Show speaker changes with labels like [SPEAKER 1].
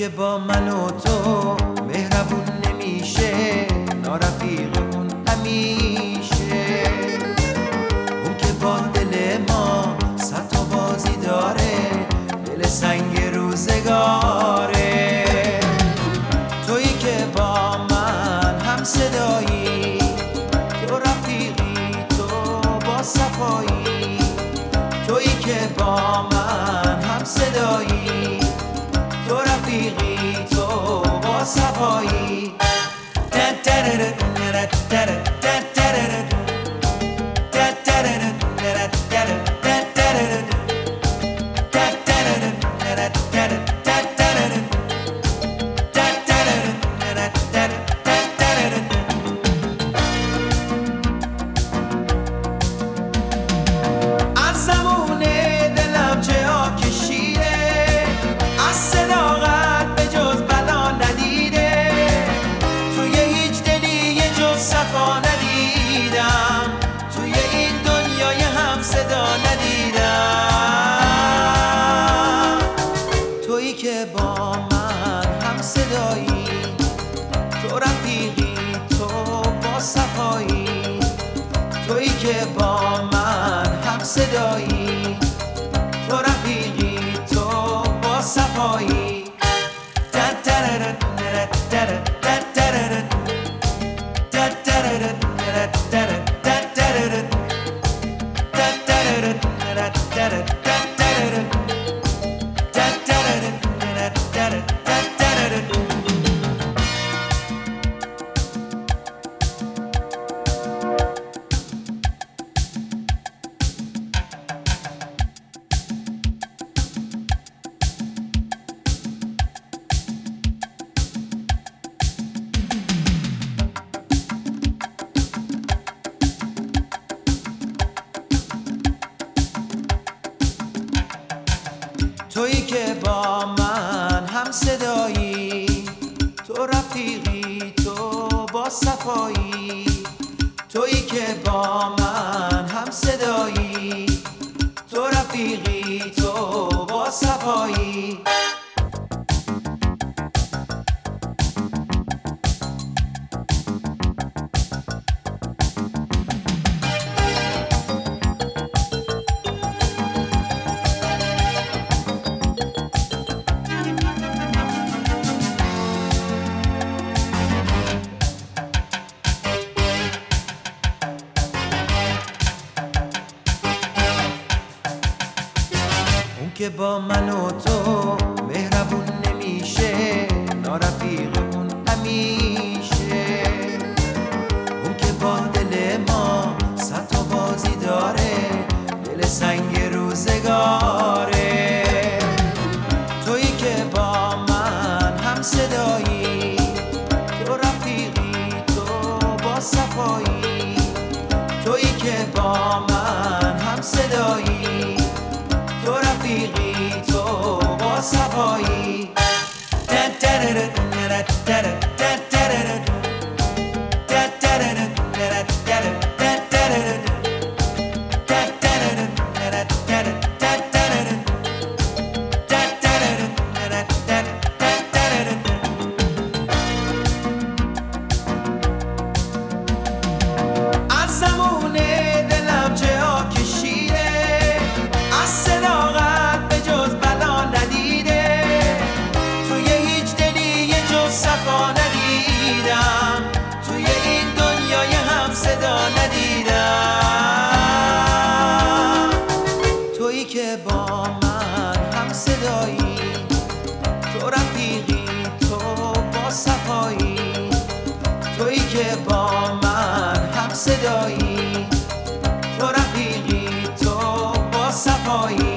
[SPEAKER 1] با من و تو مهربون نمیشه نارفیقمون همیشه. اون که با دل ما ستا بازی داره دل سنگ روزگاره. تویی که با من هم صدایی تو رفیقی تو با صفایی. تویی که با من با صفایی از صدایی تو رفیقی تو با صفایی. تویی که با من هم صدایی تو رفیقی تو با صفایی. تویی که با من هم صدایی تو رفیقی تو با صفایی. تویی که با من هم صدایی تو رفیقی تو با صفایی. که با من و تو رفیقی تو با صفایی صفایی. تویی که با من هم صدایی. تو رفیقی تو با صفایی.